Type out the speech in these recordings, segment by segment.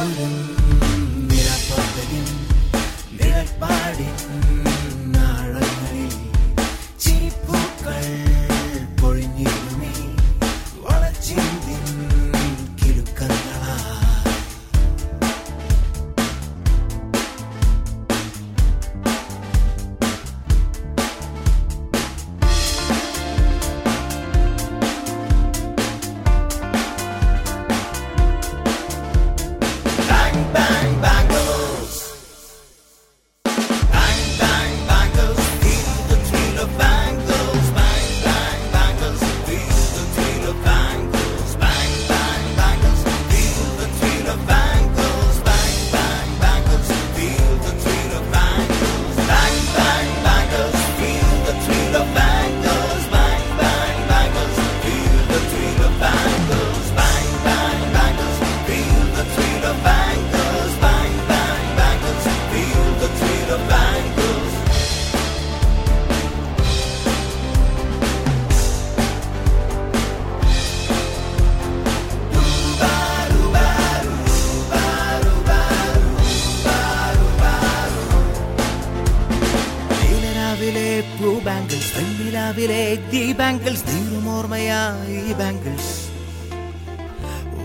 Jordan. പൂങ്കാവിലെ പൂ bangles വെണ്ണിലാവിലെ ദി ബാങ്കിൾസ് തീരുമോർമ്മയായി ഈ ബാങ്കിൾസ്.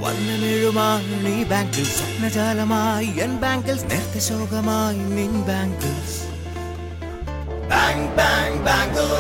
വന്നമിഴുമാണ് ഈ ബാങ്കിൾസ് സ്വപ്നജാലമായി എൻ ബാങ്കിൾസ് നേരത്തെ ശോകമായി നിൻ bangles. Bang bang bangles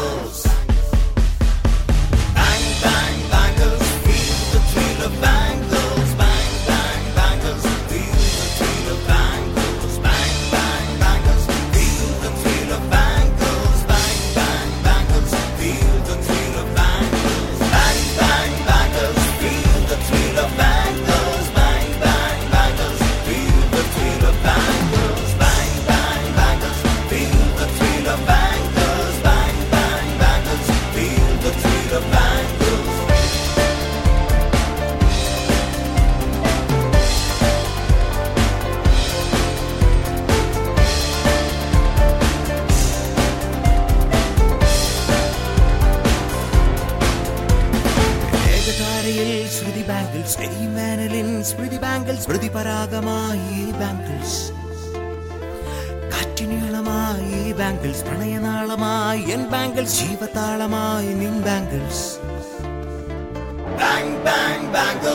ശ്രുതി ബാങ്കിൾസ് എരിമേനലിൻ സ്മൃതി ബാങ്കിൾസ് സ്മൃതി പരാഗമായി ബാങ്കിൾസ് കാറ്റിനീളമായി ബാങ്കിൾസ് പ്രണയനാളമായി എൻ ബാങ്കിൾസ് ജീവതാളമായി നിൻ ബാങ്കിൾസ് ബാങ് ബാങ് ബാങ്കിൾസ്